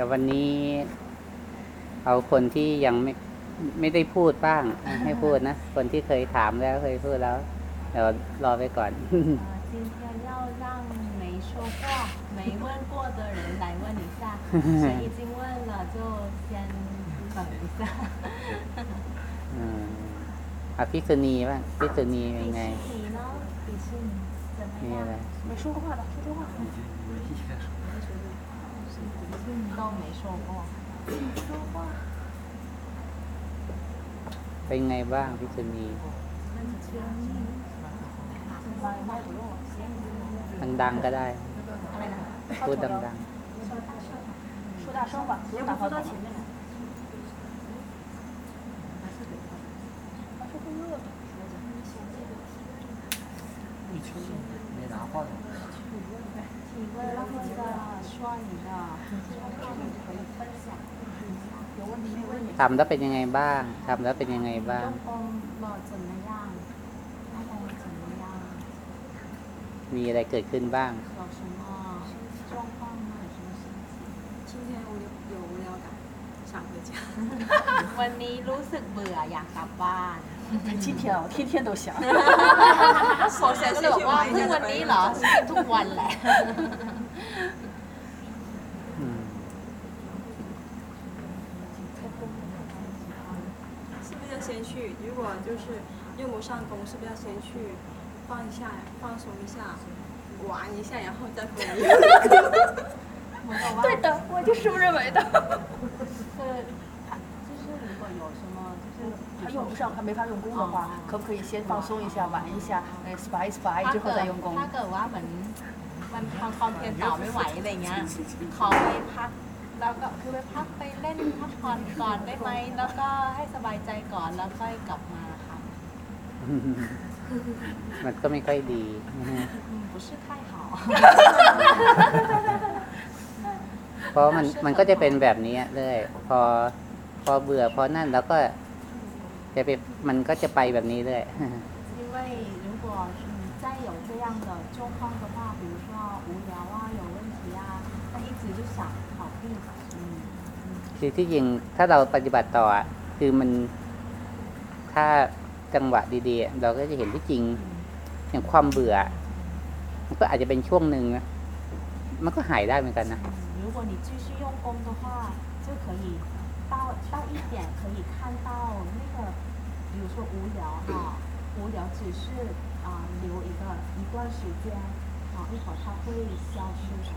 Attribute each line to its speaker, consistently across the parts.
Speaker 1: แต่วันนี้ เอาคนที่ยังไม่ไม่ได้พูดบ้างอ่ะให้พูดนะ คนที่เคยถามแล้วเคยพูดแล้ว เดี๋ยวรอไปก่อน
Speaker 2: 呃，今天要让没说过、没问过的人来问一下，谁已经问了就先等一下。
Speaker 1: อืมอ่ะพิกษุณีบ้างพิกษุณีเป็น
Speaker 2: 比
Speaker 1: ไง
Speaker 2: 心题呢？比心怎么
Speaker 1: มีอะไร
Speaker 2: 样？
Speaker 3: 没说过话的，说说话。
Speaker 2: 都没说过。说话。
Speaker 1: เป็นไงบ้างพิกษุณีดังๆก็ได้ พูดดัง
Speaker 3: 说大声吧，不用打到前面来。
Speaker 4: 没 拿话筒。
Speaker 2: 请问老师的双语的可以分享？
Speaker 1: ทำแล้วเป็นยังไงบ้างทำแล้วเป็นยังไงบ้างมีอะไรเกิดขึ้นบ้าง
Speaker 2: วันนี้รู้สึกเบื่ออยากกลับบ้าน
Speaker 3: 今天啊，我天天都想。
Speaker 2: สงสัยก็เลยบอกว่าเพิ่งวันนี้เหรอทุกวันแหละ
Speaker 1: อืม
Speaker 5: 是不是要先去？如果就是用不上功，是不是要先去放一下、放松一下、玩一下，然后再回来？
Speaker 2: เหมือนกับว่า
Speaker 3: 对的，我就是这么认为的。
Speaker 2: คือ就是如果有什么就是
Speaker 3: 他用不上，他没法用功的话，可不可以先放松一下，玩一下，呃，spy spy 之后再用功？
Speaker 2: ถ้าเกิดว่าเหมือนมันทำความเพียรต่อไม่ไหวอะไรเงี้ยขอไปพัก แล้วก็คือไปพักไปเล่นพักผ่อนก่อนได้ไหมแล้วก็ให้สบายใจก่อนแล้วค่อยกลับมาค่ะ
Speaker 1: มันก็ไม่ค่อยดี
Speaker 2: อืม不是太好
Speaker 1: เพราะมันมันก็จะเป็นแบบนี้เรื่อยพอ พอเบื่อพอนั่นแล้วก็จะไปมันก็จะไปแบบนี้เรื่อย
Speaker 2: 因为如果是你再有这样的状况的话，比如说无聊啊、有问题啊，那一直就想逃避。嗯
Speaker 1: คือที่จริงถ้าเราปฏิบัติต่ออะคือมันถ้าจังหวะดีๆ เราก็จะเห็นที่จริง อย่างความเบื่อ มันก็อาจจะเป็นช่วงหนึ่งนะมันก็หายได้เหมือนกันนะ
Speaker 2: 如果你继续用功的话，就可以 到到一点可以看到那个，比如说无聊哈、无聊只是啊、留一个一段时间，啊一会儿它会消失的。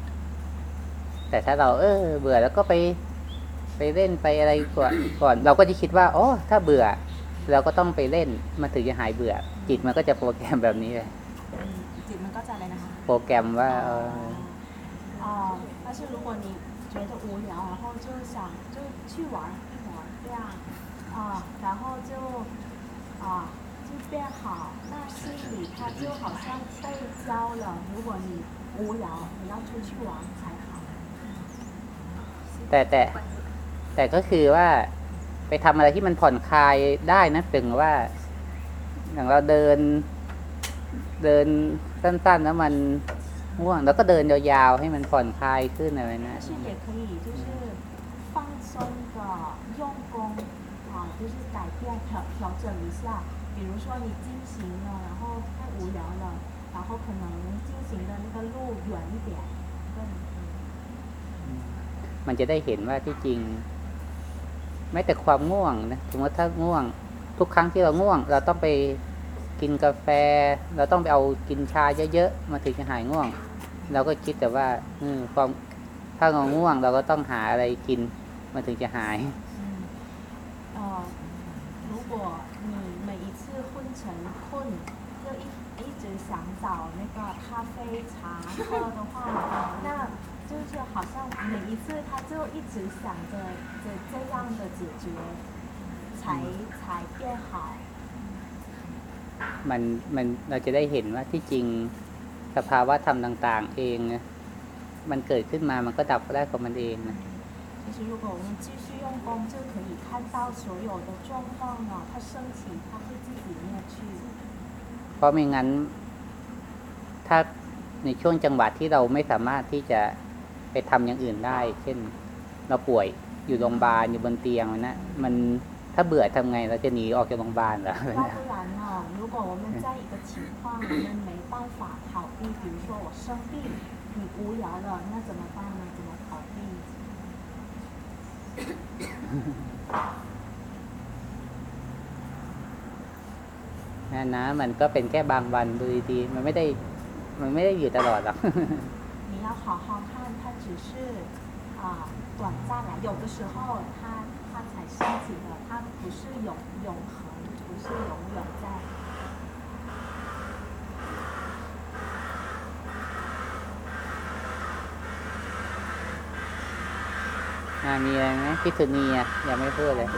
Speaker 1: แต่ถ้าเราเออ เบื่อแล้วก็ไปไปเล่นไปอะไรก่อนก่อน เราก็จะคิดว่าอ๋อถ้าเบื่อ เราก็ต้องไปเล่นมันถึงจะหายเบื่อ จิตมันก็จะโปรแกรมแบบนี้เลย
Speaker 2: 嗯，จิตมันก็จะอะไรนะคะ
Speaker 1: โปรแกรมว่าเออ
Speaker 2: 哦，但是如果你 觉得无聊，然后就想就去玩一会儿，这样啊，然后就啊就变好，那心里它就好像被教了，如果你无聊，你要出去玩才好。
Speaker 1: แต่แต่แต่ก็คือว่าไปทำอะไรที่มันผ่อนคลายได้นะถึงว่า อย่างเราเดิน เดินสั้นๆแล้วมัน ง่วง แล้วก็เดินยาวๆให้มันผ่อนคลายขึ้นอะไรนะ
Speaker 2: 但是也可以就是放松的用功啊，就是改变调调整一下，比如说你进行了，然后太无聊了，然后可能进行的那个路远一点，更
Speaker 1: มันจะได้เห็นว่าที่จริง แม้แต่ความง่วงนะสมมติถ้าง่วง ทุกครั้งที่เราง่วง เราต้องไป กินกาแฟ เราต้องไปเอากินชาเยอะๆมาถึงจะหายง่วง เราก็คิดแต่ว่าอืมความถ้าเราง่วง เราก็ต้องหาอะไรกินมันถึงจะหาย
Speaker 2: 嗯，呃，如果你每一次昏沉困，就一一直想找那个咖啡茶喝的话，那就是好像每一次他就一直想着着这样的解决，才才变好。
Speaker 1: มันมันเราจะได้เห็นว่าที่จริงสภาวะธรรมต่าง ๆ เองนะมันเกิดขึ้นมามันก็ดับได้ของมันเองนะ
Speaker 2: 其实如果我们继续用功，就可以看到所有的状况呢，它升起，它会自己灭去。
Speaker 1: เพราะไม่งั้น ถ้าในช่วงจังหวะที่เราไม่สามารถที่จะไปทำอย่างอื่นได้ เช่น ไป เราป่วยอยู่โรงพยาบาลอยู่บนเตียงมันนะมันถ้าเบื่อทำไงเราจะหนีออกจากโรงพยาบาลเหรอ
Speaker 2: 要不然呢， 如果我们在一个情况我们没办法逃避，比如说我生病，你无聊了，那怎么办呢？怎么逃避？
Speaker 1: นะนะมันก็เป็นแค่บางวันดูดีๆมันไม่ได้ มันไม่ได้อยู่ตลอดหรอก
Speaker 2: 你要好好看，它只是啊、短暂来，有的时候它它才升起的，它不是永永恒，不是永远在。
Speaker 1: มีอะไรไหมพิษุนีอะยังไม่พูดเลย